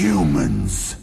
humans.